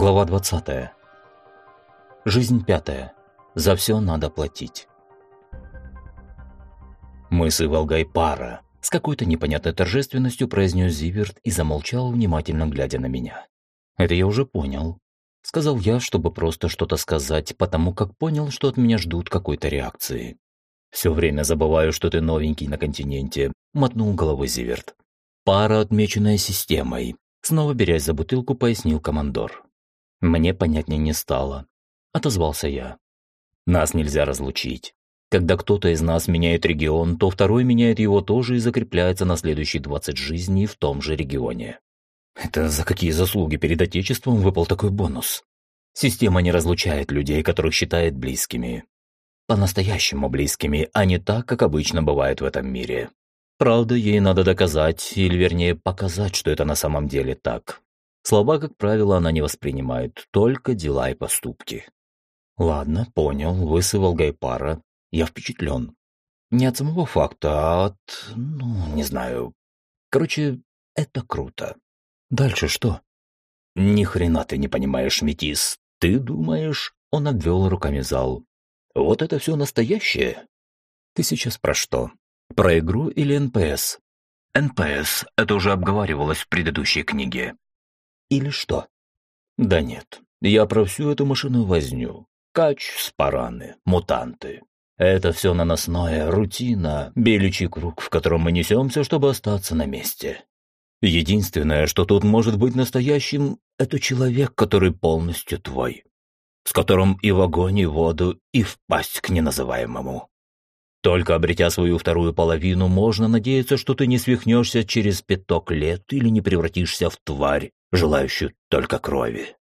Глава 20. Жизнь пятая. За все надо платить. Мы с Иволгой пара. С какой-то непонятной торжественностью произнес Зиверт и замолчал, внимательно глядя на меня. Это я уже понял. Сказал я, чтобы просто что-то сказать, потому как понял, что от меня ждут какой-то реакции. «Все время забываю, что ты новенький на континенте», — мотнул головой Зиверт. «Пара, отмеченная системой», — снова берясь за бутылку, пояснил командор. Мне понятнее не стало. Отозвался я. Нас нельзя разлучить. Когда кто-то из нас меняет регион, то второй меняет его тоже и закрепляется на следующие 20 жизней в том же регионе. Это за какие заслуги перед Отечеством выпал такой бонус? Система не разлучает людей, которых считает близкими. По-настоящему близкими, а не так, как обычно бывает в этом мире. Правда, ей надо доказать, или вернее показать, что это на самом деле так. Слова, как правило, она не воспринимает, только дела и поступки. Ладно, понял, вы с Иволгой пара. Я впечатлен. Не от самого факта, а от... ну, не знаю. Короче, это круто. Дальше что? Ни хрена ты не понимаешь, Метис. Ты думаешь... Он обвел руками зал. Вот это все настоящее? Ты сейчас про что? Про игру или НПС? НПС. Это уже обговаривалось в предыдущей книге. Или что? Да нет, я про всю эту мышиную возню. Кач, спараны, мутанты. Это все наносное, рутина, беличий круг, в котором мы несемся, чтобы остаться на месте. Единственное, что тут может быть настоящим, это человек, который полностью твой. С которым и в огонь, и в воду, и в пасть к неназываемому. Только обретя свою вторую половину, можно надеяться, что ты не свихнешься через пяток лет или не превратишься в тварь, желающую только крови.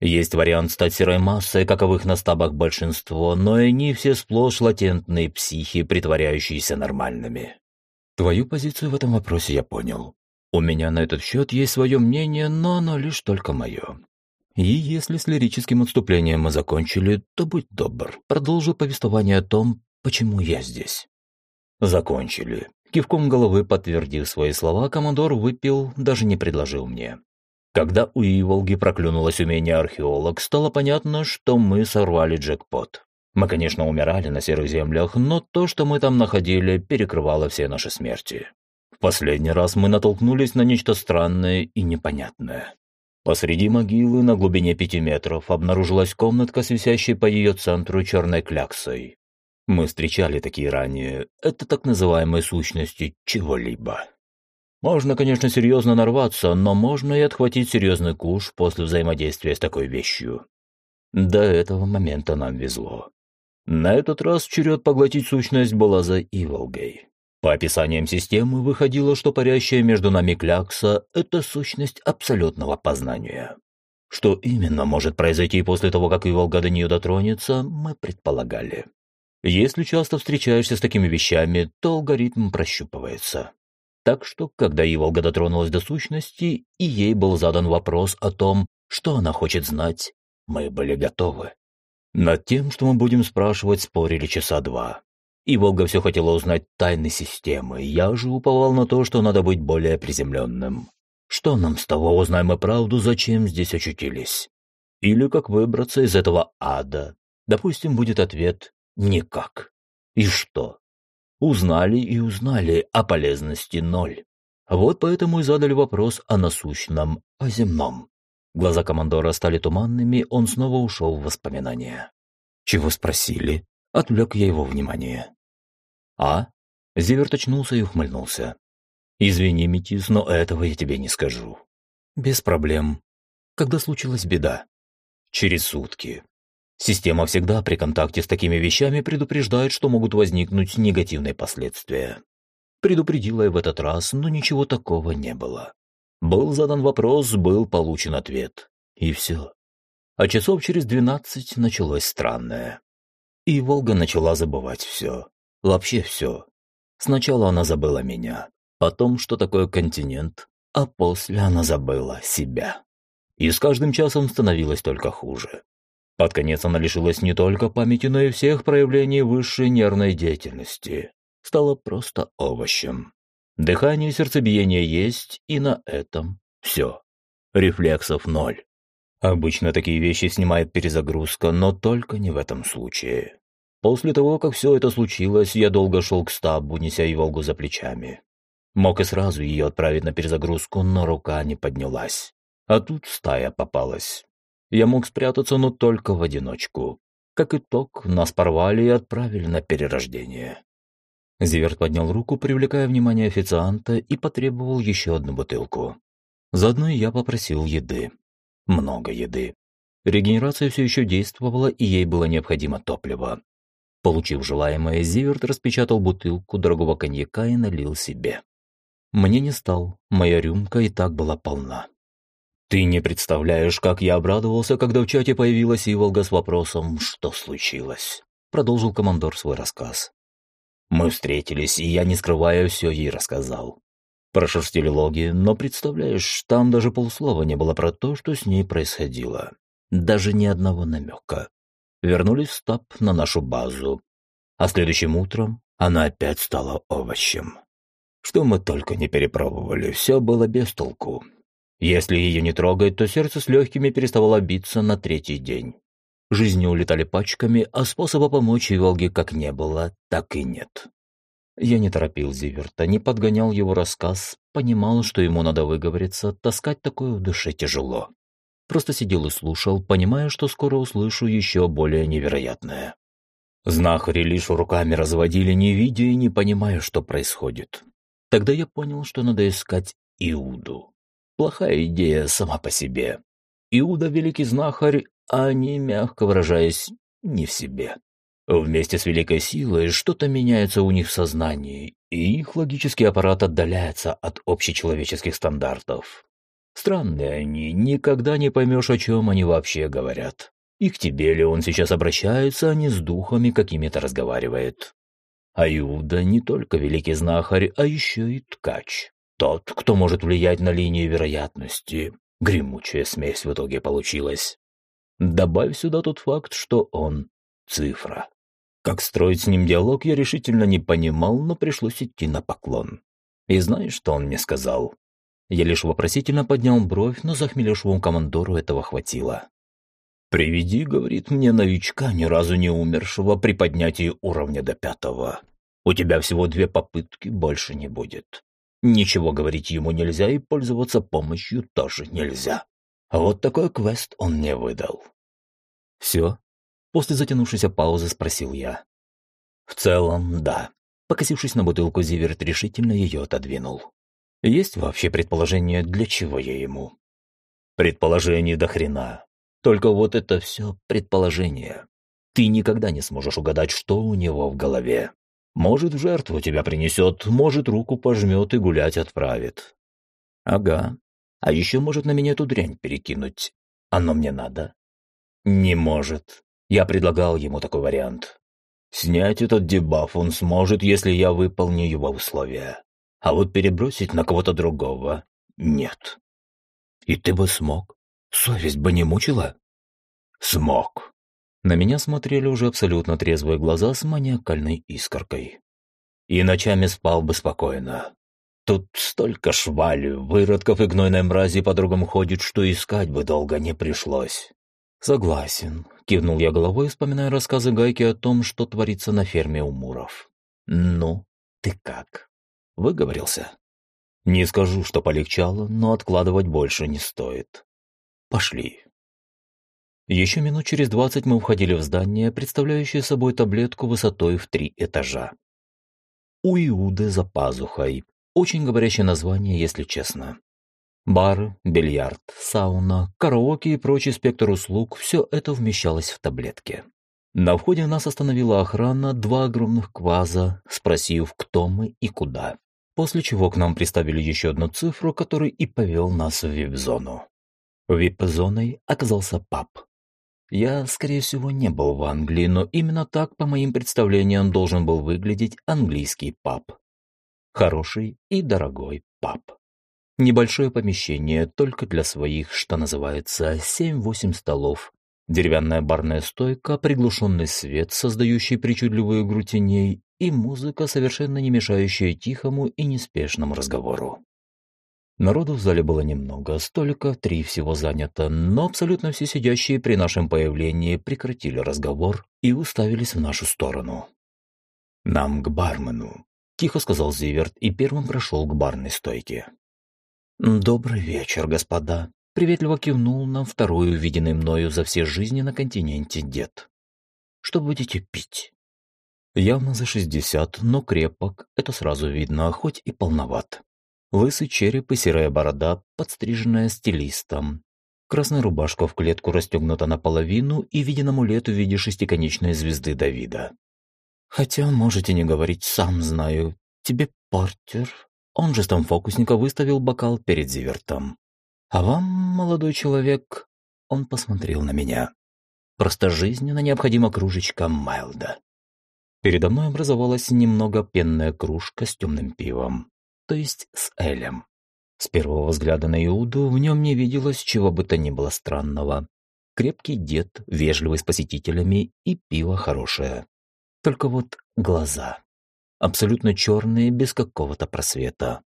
Есть вариант стать серой массой, каковых на стабах большинство, но они все сплошь латентные психи, притворяющиеся нормальными. Твою позицию в этом вопросе я понял. У меня на этот счет есть свое мнение, но оно лишь только мое. И если с лирическим отступлением мы закончили, то будь добр, продолжи повествование о том, почему я здесь. Закончили. Кивком головы подтвердив свои слова, командор выпил, даже не предложил мне. Когда у Иволги проклюнулось умение археолог, стало понятно, что мы сорвали джекпот. Мы, конечно, умирали на серых землях, но то, что мы там находили, перекрывало все наши смерти. В последний раз мы натолкнулись на нечто странное и непонятное. Посреди могилы на глубине пяти метров обнаружилась комнатка с висящей по ее центру черной кляксой. Мы встречали такие ранее. Это так называемые сущности чего-либо. Можно, конечно, серьезно нарваться, но можно и отхватить серьезный куш после взаимодействия с такой вещью. До этого момента нам везло. На этот раз черед поглотить сущность была за Иволгой. По описаниям системы выходило, что парящая между нами клякса – это сущность абсолютного познания. Что именно может произойти после того, как Иволга до нее дотронется, мы предполагали. Если часто встречаешься с такими вещами, то алгоритм прощупывается. Так что, когда Иволга дотронулась до сущности, и ей был задан вопрос о том, что она хочет знать, мы были готовы. Над тем, что мы будем спрашивать, спорили часа два. И Волга все хотела узнать тайны системы, я же уповал на то, что надо быть более приземленным. Что нам с того, узнаем мы правду, зачем здесь очутились? Или как выбраться из этого ада? Допустим, будет ответ «никак». И что? Узнали и узнали, а полезности ноль. Вот поэтому и задали вопрос о насущном, о земном. Глаза командора стали туманными, он снова ушел в воспоминания. «Чего спросили?» — отвлек я его внимание. «А?» — Зиверт очнулся и ухмыльнулся. «Извини, Метис, но этого я тебе не скажу». «Без проблем. Когда случилась беда?» «Через сутки. Система всегда при контакте с такими вещами предупреждает, что могут возникнуть негативные последствия. Предупредила и в этот раз, но ничего такого не было. Был задан вопрос, был получен ответ. И все. А часов через двенадцать началось странное. И Волга начала забывать все. Вообще все. Сначала она забыла меня, потом, что такое континент, а после она забыла себя. И с каждым часом становилось только хуже. Под конец она лишилась не только памяти, но и всех проявлений высшей нервной деятельности. Стала просто овощем. Дыхание и сердцебиение есть, и на этом все. Рефлексов ноль. Обычно такие вещи снимает перезагрузка, но только не в этом случае. После того, как все это случилось, я долго шел к стабу, неся Иволгу за плечами. Мог и сразу ее отправить на перезагрузку, но рука не поднялась. А тут стая попалась. Я мог спрятаться, но только в одиночку. Как итог, нас порвали и отправили на перерождение. Зиверт поднял руку, привлекая внимание официанта, и потребовал еще одну бутылку. Заодно я попросил еды. Много еды. Регенерация все еще действовала, и ей было необходимо топливо. Получив желаемое, Зиверт распечатал бутылку дорогого коньяка и налил себе. Мне не стал, моя рюмка и так была полна. «Ты не представляешь, как я обрадовался, когда в чате появилась Иволга с вопросом «Что случилось?», — продолжил командор свой рассказ. Мы встретились, и я, не скрывая, все ей рассказал. Прошерстили логи, но, представляешь, там даже полслова не было про то, что с ней происходило. Даже ни одного намека. Вернулись в стаб на нашу базу. А следующим утром она опять стала овощем. Что мы только не перепробовали, все было без толку. Если ее не трогать, то сердце с легкими переставало биться на третий день. Жизни улетали пачками, а способа помочь Волге как не было, так и нет. Я не торопил Зиверта, не подгонял его рассказ, понимал, что ему надо выговориться, таскать такое в душе тяжело. Просто сидел и слушал, понимая, что скоро услышу еще более невероятное. Знахари лишь руками разводили, не видя и не понимая, что происходит. Тогда я понял, что надо искать Иуду. Плохая идея сама по себе. Иуда – великий знахарь, а они, мягко выражаясь, не в себе. Вместе с великой силой что-то меняется у них в сознании, и их логический аппарат отдаляется от общечеловеческих стандартов. Странные они, никогда не поймешь, о чем они вообще говорят. И к тебе ли он сейчас обращается, а не с духами какими-то разговаривает. А Иуда не только великий знахарь, а еще и ткач. Тот, кто может влиять на линию вероятности. Гремучая смесь в итоге получилась. Добавь сюда тот факт, что он цифра. Как строить с ним диалог, я решительно не понимал, но пришлось идти на поклон. И знаешь, что он мне сказал? Я лишь вопросительно поднял бровь, но захмелевшему командору этого хватило. «Приведи, — говорит мне, — новичка, ни разу не умершего при поднятии уровня до пятого. У тебя всего две попытки, больше не будет. Ничего говорить ему нельзя и пользоваться помощью тоже нельзя. Вот такой квест он мне выдал. «Все?» После затянувшейся паузы спросил я. «В целом, да». Покосившись на бутылку, Зиверт решительно ее отодвинул. «Есть вообще предположение, для чего я ему?» «Предположение до хрена. Только вот это все предположение. Ты никогда не сможешь угадать, что у него в голове. Может, в жертву тебя принесет, может, руку пожмет и гулять отправит. Ага, а еще может на меня эту дрянь перекинуть. Оно мне надо? Не может. Я предлагал ему такой вариант. Снять этот дебаф он сможет, если я выполню его условия. А вот перебросить на кого-то другого – нет. И ты бы смог? Совесть бы не мучила? Смог. На меня смотрели уже абсолютно трезвые глаза с маниакальной искоркой. И ночами спал бы спокойно. Тут столько швали, выродков и гнойной мрази по другому ходит, что искать бы долго не пришлось. Согласен, кивнул я головой, вспоминая рассказы Гайки о том, что творится на ферме у Муров. Ну, ты как? Выговорился? Не скажу, что полегчало, но откладывать больше не стоит. Пошли. Еще минут через двадцать мы входили в здание, представляющее собой таблетку высотой в три этажа. У Иуды за пазухой, очень говорящее название, если честно. Бар, бильярд, сауна, караоке и прочий спектр услуг – все это вмещалось в таблетке. На входе нас остановила охрана, два огромных кваза, спросив, кто мы и куда. После чего к нам приставили еще одну цифру, который и повел нас в вип-зону. Вип-зоной оказался паб. Я, скорее всего, не был в Англии, но именно так, по моим представлениям, должен был выглядеть английский паб хороший и дорогой паб. Небольшое помещение только для своих, что называется, 7-8 столов, деревянная барная стойка, приглушенный свет, создающий причудливую игру теней, и музыка, совершенно не мешающая тихому и неспешному разговору. Народу в зале было немного, столько три всего занято, но абсолютно все сидящие при нашем появлении прекратили разговор и уставились в нашу сторону. «Нам к бармену», – тихо сказал Зиверт и первым прошел к барной стойке. «Добрый вечер, господа», – приветливо кивнул нам второй увиденный мною за все жизни на континенте дед. «Что будете пить?» Явно за шестьдесят, но крепок, это сразу видно, хоть и полноват. Лысый череп и серая борода, подстриженная стилистом. Красная рубашка в клетку расстегнута наполовину и виден амулет в виде шестиконечной звезды Давида. Хотя можете не говорить, сам знаю. Тебе Портер, он же там фокусника выставил бокал перед Зивертом. А вам, молодой человек, он посмотрел на меня. Просто жизненно необходима кружечка Майлда. Передо мной образовалась немного пенная кружка с темным пивом, то есть с Элем. С первого взгляда на Иуду в нем не виделось чего бы то ни было странного. Крепкий дед, вежливый с посетителями и пиво хорошее. Только вот глаза. Абсолютно черные, без какого-то просвета.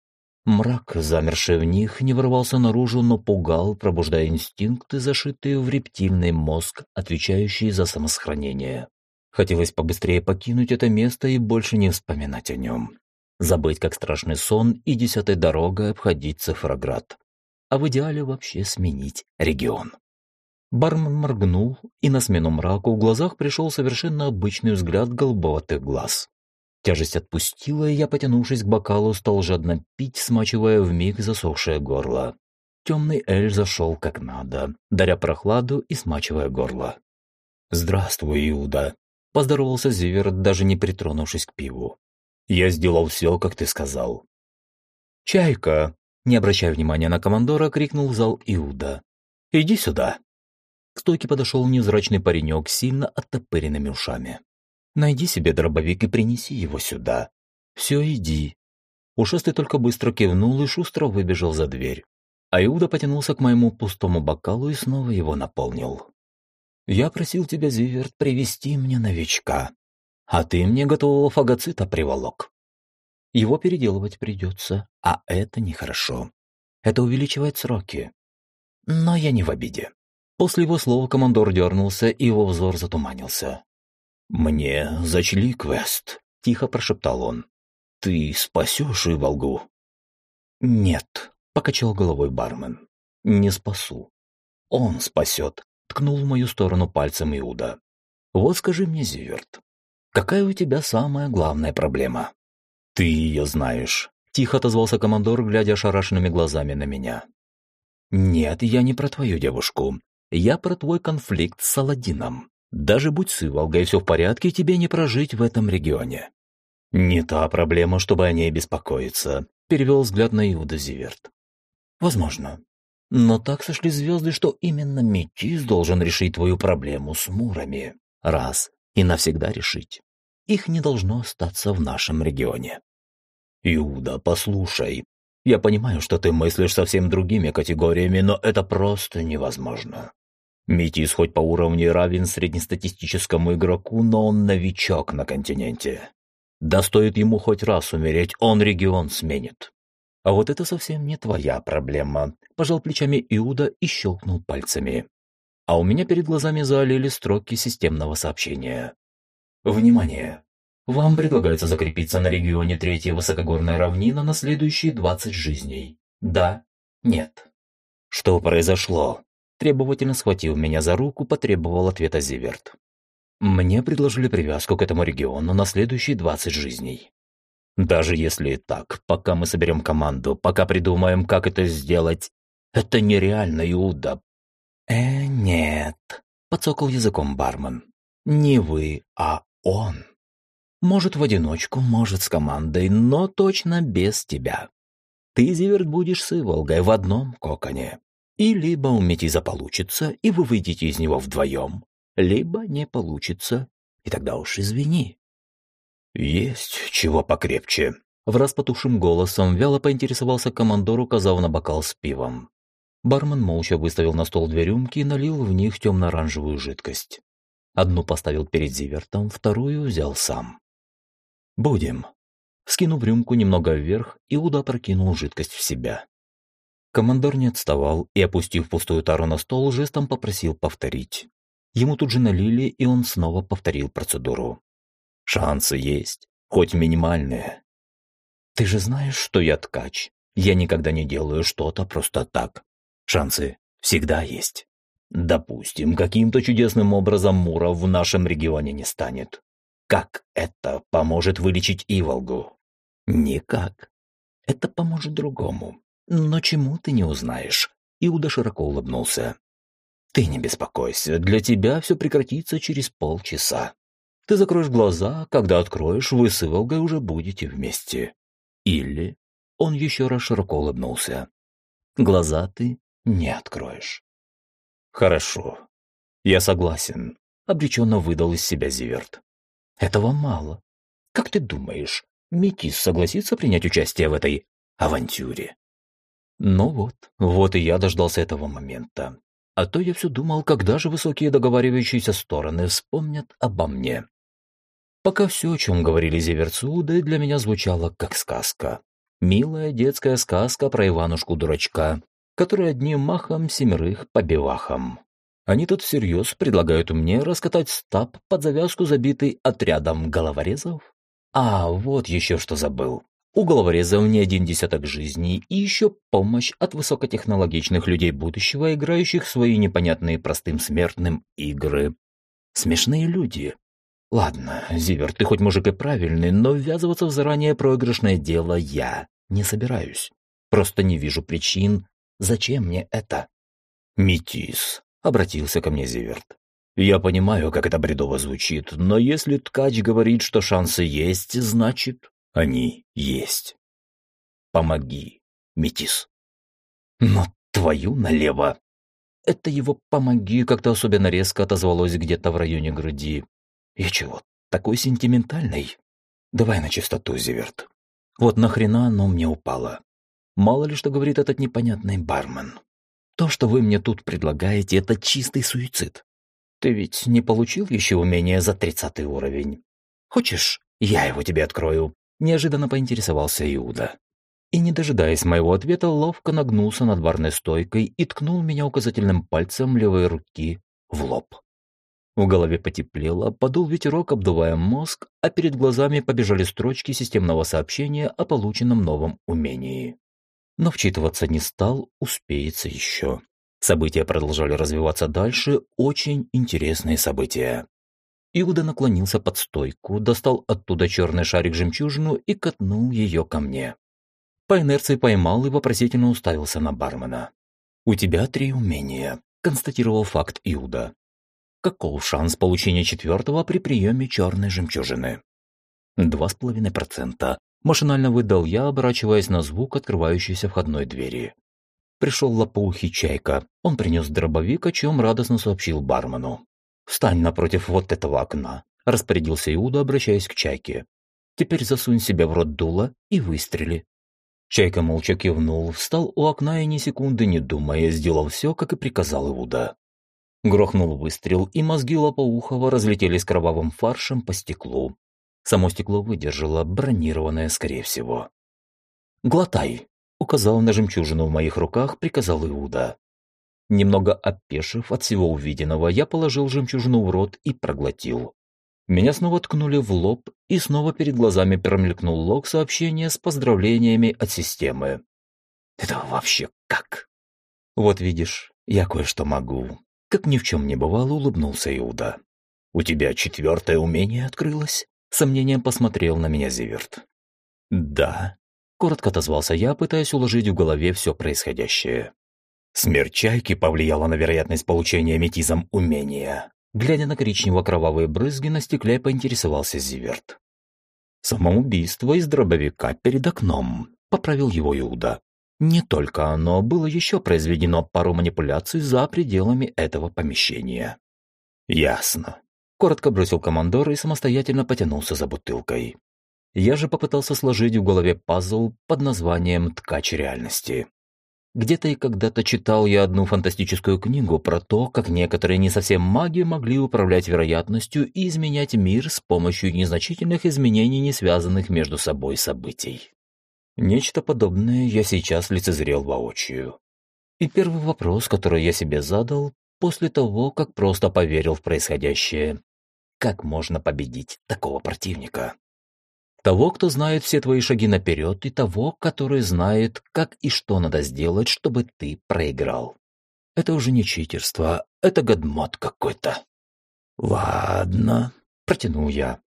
Мрак, замерший в них, не вырвался наружу, но пугал, пробуждая инстинкты, зашитые в рептильный мозг, отвечающий за самосохранение. Хотелось побыстрее покинуть это место и больше не вспоминать о нем. Забыть, как страшный сон, и десятой дорогой обходить Цифроград. А в идеале вообще сменить регион. Бармен моргнул, и на смену мраку в глазах пришел совершенно обычный взгляд голубоватых глаз. Тяжесть отпустила, и я, потянувшись к бокалу, стал жадно пить, смачивая вмиг засохшее горло. Темный эль зашел как надо, даря прохладу и смачивая горло. «Здравствуй, Иуда», – поздоровался Зиверт, даже не притронувшись к пиву. «Я сделал все, как ты сказал». «Чайка!» – не обращая внимания на командора, крикнул в зал Иуда. «Иди сюда!» К стойке подошел невзрачный паренек с сильно оттопыренными ушами. «Найди себе дробовик и принеси его сюда. Все, иди». Ушастый только быстро кивнул и шустро выбежал за дверь. А Иуда потянулся к моему пустому бокалу и снова его наполнил. «Я просил тебя, Зиверт, привести мне новичка, а ты мне готового фагоцита приволок. Его переделывать придется, а это нехорошо. Это увеличивает сроки. Но я не в обиде. После его слов командор дернулся, и его взор затуманился. «Мне зачли квест», — тихо прошептал он. «Ты спасешь Иволгу?» «Нет», — покачал головой бармен. «Не спасу. Он спасет», — ткнул в мою сторону пальцем Иуда. «Вот скажи мне, Зиверт, какая у тебя самая главная проблема?» «Ты ее знаешь», — тихо отозвался командор, глядя ошарашенными глазами на меня. «Нет, я не про твою девушку. Я про твой конфликт с Саладином. Даже будь с Иволгой все в порядке, тебе не прожить в этом регионе». «Не та проблема, чтобы о ней беспокоиться», — перевел взгляд на Иуда Зиверт. «Возможно. Но так сошли звезды, что именно Метис должен решить твою проблему с Мурами. Раз и навсегда решить. Их не должно остаться в нашем регионе». «Иуда, послушай. Я понимаю, что ты мыслишь совсем другими категориями, но это просто невозможно. Метис хоть по уровню равен среднестатистическому игроку, но он новичок на континенте. Да стоит ему хоть раз умереть, он регион сменит. А вот это совсем не твоя проблема, пожал плечами Иуда и щелкнул пальцами. А у меня перед глазами залили строки системного сообщения. Внимание! Вам предлагается закрепиться на регионе третьей высокогорной равнина на следующие 20 жизней. Да? Нет? Что произошло? Требовательно схватил меня за руку, потребовал ответа Зиверт. Мне предложили привязку к этому региону на следующие 20 жизней. Даже если так, пока мы соберем команду, пока придумаем, как это сделать, это нереально, Иуда. Э, нет, подсокал языком бармен. Не вы, а он. Может, в одиночку, может, с командой, но точно без тебя. Ты, Зиверт, будешь с Иволгой в одном коконе. И либо у Метиза получится, и вы выйдете из него вдвоем, либо не получится, и тогда уж извини. Есть чего покрепче. В распотушим голосом вяло поинтересовался командор, указав на бокал с пивом. Бармен молча выставил на стол две рюмки и налил в них темно-оранжевую жидкость. Одну поставил перед Зивертом, вторую взял сам. «Будем». Скинув рюмку немного вверх, Иуда прокинул жидкость в себя. Командор не отставал и, опустив пустую тару на стол, жестом попросил повторить. Ему тут же налили, и он снова повторил процедуру. «Шансы есть, хоть минимальные. Ты же знаешь, что я ткач. Я никогда не делаю что-то просто так. Шансы всегда есть. Допустим, каким-то чудесным образом Мура в нашем регионе не станет. Как это поможет вылечить Иволгу? Никак. Это поможет другому. Но чему ты не узнаешь? Иуда широко улыбнулся. Ты не беспокойся, для тебя все прекратится через полчаса. Ты закроешь глаза, когда откроешь, вы с Иволгой уже будете вместе. Или... Он еще раз широко улыбнулся. Глаза ты не откроешь. Хорошо. Я согласен. Обреченно выдал из себя Зиверт. Этого мало. Как ты думаешь, Метис согласится принять участие в этой авантюре? Ну вот, вот и я дождался этого момента. А то я все думал, когда же высокие договаривающиеся стороны вспомнят обо мне. Пока все, о чем говорили Зиверцуды, для меня звучало как сказка. Милая детская сказка про Иванушку-дурачка, который одним махом семерых по бивахам. Они тут всерьез предлагают мне раскатать стаб под завязку, забитый отрядом головорезов? А, вот еще что забыл. У головорезов не один десяток жизней и еще помощь от высокотехнологичных людей будущего, играющих свои непонятные простым смертным игры. Смешные люди. Ладно, Зивер, ты хоть мужик и правильный, но ввязываться в заранее проигрышное дело я не собираюсь. Просто не вижу причин, зачем мне это. Метис, обратился ко мне Зиверт. Я понимаю, как это бредово звучит, но если ткач говорит, что шансы есть, значит, они есть. Помоги, Метис. Но твою налево. Это его «помоги» как-то особенно резко отозвалось где-то в районе груди. Я чего, такой сентиментальный? Давай на чистоту, Зиверт. Вот нахрена оно мне упало? Мало ли что говорит этот непонятный бармен. То, что вы мне тут предлагаете, это чистый суицид. Ты ведь не получил еще умение за тридцатый уровень? Хочешь, я его тебе открою?» Неожиданно поинтересовался Иуда. И, не дожидаясь моего ответа, ловко нагнулся над барной стойкой и ткнул меня указательным пальцем левой руки в лоб. В голове потеплело, подул ветерок, обдувая мозг, а перед глазами побежали строчки системного сообщения о полученном новом умении. Но вчитываться не стал, успеется еще. События продолжали развиваться дальше, очень интересные события. Иуда наклонился под стойку, достал оттуда черный шарик-жемчужину и катнул ее ко мне. По инерции поймал и вопросительно уставился на бармена. «У тебя три умения», – констатировал факт Иуда. Каков шанс получения четвертого при приеме черной жемчужины? Два с половиной процента. Машинально выдал я, оборачиваясь на звук открывающейся входной двери. Пришел лопоухий чайка. Он принес дробовик, о чем радостно сообщил бармену. «Встань напротив вот этого окна», – распорядился Иуда, обращаясь к чайке. «Теперь засунь себя в рот дула и выстрели». Чайка молча кивнул, встал у окна и ни секунды не думая, сделал все, как и приказал Иуда. Грохнул выстрел, и мозги Лопоухова разлетелись кровавым фаршем по стеклу. Само стекло выдержало, бронированное, скорее всего. «Глотай!» — указал на жемчужину в моих руках, приказал Иуда. Немного опешив от всего увиденного, я положил жемчужину в рот и проглотил. Меня снова ткнули в лоб, и снова перед глазами промелькнул лог сообщения с поздравлениями от системы. «Это вообще как?» «Вот видишь, я кое-что могу», как ни в чем не бывало, улыбнулся Иуда. «У тебя четвертое умение открылось?» Сомнением посмотрел на меня Зиверт. «Да», — коротко отозвался я, пытаясь уложить в голове все происходящее. Смерть чайки повлияла на вероятность получения метизом умения. Глядя на коричнево-кровавые брызги, на стекле поинтересовался Зиверт. «Самоубийство из дробовика перед окном», — поправил его Иуда. Не только оно, было еще произведено пару манипуляций за пределами этого помещения. «Ясно», — коротко бросил командор и самостоятельно потянулся за бутылкой. Я же попытался сложить в голове пазл под названием «Ткач реальности». Где-то и когда-то читал я одну фантастическую книгу про то, как некоторые не совсем маги могли управлять вероятностью и изменять мир с помощью незначительных изменений, не связанных между собой событий. Нечто подобное я сейчас лицезрел воочию. И первый вопрос, который я себе задал, после того, как просто поверил в происходящее. Как можно победить такого противника? Того, кто знает все твои шаги наперед, и того, который знает, как и что надо сделать, чтобы ты проиграл. Это уже не читерство, это гадмот какой-то. «Ладно», — протянул я.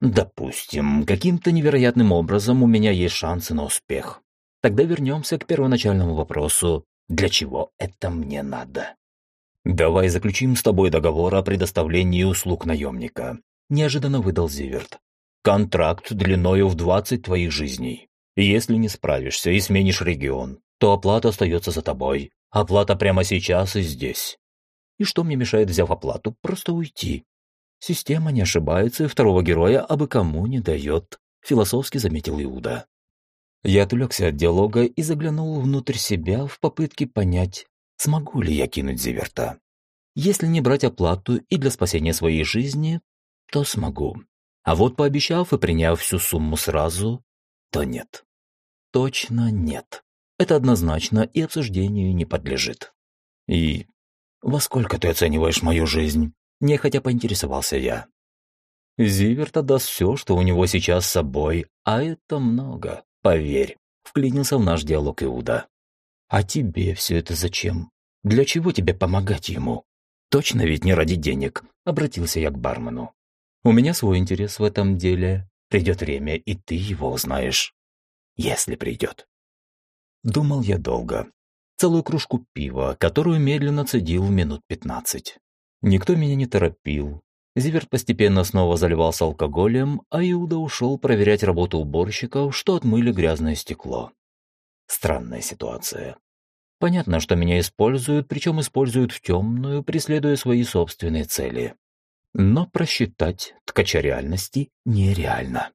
«Допустим, каким-то невероятным образом у меня есть шансы на успех. Тогда вернемся к первоначальному вопросу. Для чего это мне надо?» «Давай заключим с тобой договор о предоставлении услуг наемника», – неожиданно выдал Зиверт. «Контракт длиною в 20 твоих жизней. Если не справишься и сменишь регион, то оплата остается за тобой. Оплата прямо сейчас и здесь. И что мне мешает, взяв оплату, просто уйти? Система не ошибается и второго героя абы кому не дает», – философски заметил Иуда. Я отвлекся от диалога и заглянул внутрь себя в попытке понять, смогу ли я кинуть Зиверта. Если не брать оплату и для спасения своей жизни, то смогу. А вот пообещав и приняв всю сумму сразу, то нет. Точно нет. Это однозначно и обсуждению не подлежит. И во сколько ты оцениваешь мою жизнь? Нехотя поинтересовался я. Зиверт отдаст все, что у него сейчас с собой, а это много, поверь, вклинился в наш диалог Иуда. А тебе все это зачем? Для чего тебе помогать ему? Точно ведь не ради денег, обратился я к бармену. У меня свой интерес в этом деле. Придет время, и ты его узнаешь. Если придет. Думал я долго. Целую кружку пива, которую медленно цедил в минут пятнадцать. Никто меня не торопил. Зиверт постепенно снова заливался алкоголем, а Иуда ушел проверять работу уборщиков, что отмыли грязное стекло. Странная ситуация. Понятно, что меня используют, причем используют в темную, преследуя свои собственные цели. Но просчитать ткача реальности нереально.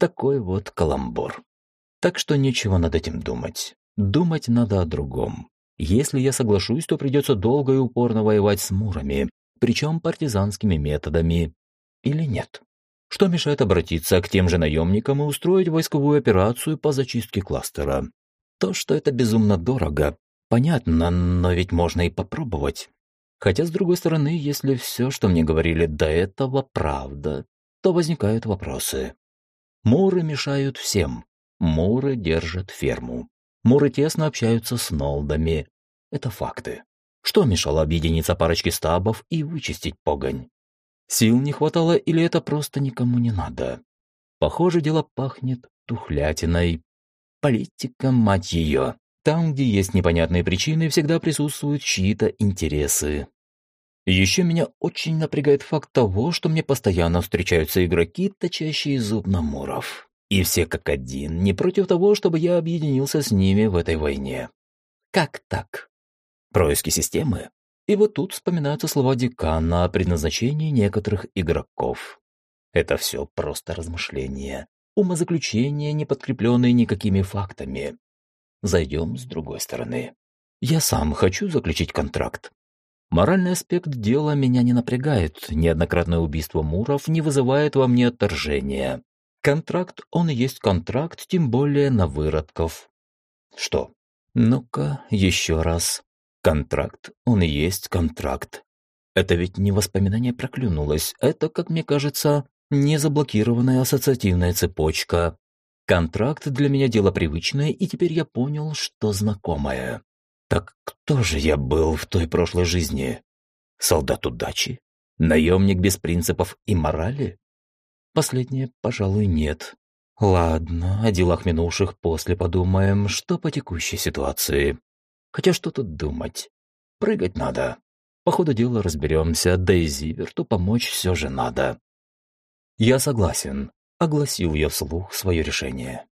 Такой вот каламбур. Так что нечего над этим думать. Думать надо о другом. Если я соглашусь, то придется долго и упорно воевать с мурами, причем партизанскими методами. Или нет? Что мешает обратиться к тем же наемникам и устроить войсковую операцию по зачистке кластера? То, что это безумно дорого, понятно, но ведь можно и попробовать. Хотя, с другой стороны, если все, что мне говорили до этого, правда, то возникают вопросы. Муры мешают всем. Муры держат ферму. Муры тесно общаются с нолдами. Это факты. Что мешало объединиться парочке стабов и вычистить погонь? Сил не хватало или это просто никому не надо? Похоже, дело пахнет тухлятиной, Политика, мать ее. Там, где есть непонятные причины, всегда присутствуют чьи-то интересы. Еще меня очень напрягает факт того, что мне постоянно встречаются игроки, точащие зуб на муров. И все как один, не против того, чтобы я объединился с ними в этой войне. Как так? Происки системы? И вот тут вспоминаются слова декана о предназначении некоторых игроков. Это все просто размышления умозаключения, не подкрепленные никакими фактами. Зайдем с другой стороны. Я сам хочу заключить контракт. Моральный аспект дела меня не напрягает, неоднократное убийство Муров не вызывает во мне отторжения. Контракт, он и есть контракт, тем более на выродков. Что? Ну-ка, еще раз. Контракт, он и есть контракт. Это ведь не воспоминание проклюнулось, это, как мне кажется, Незаблокированная ассоциативная цепочка. Контракт для меня дело привычное, и теперь я понял, что знакомое. Так кто же я был в той прошлой жизни? Солдат удачи? Наемник без принципов и морали? Последнее, пожалуй, нет. Ладно, о делах минувших после подумаем, что по текущей ситуации. Хотя что тут думать? Прыгать надо. По ходу дела разберемся, да и Зиверту помочь все же надо. «Я согласен», — огласил я вслух свое решение.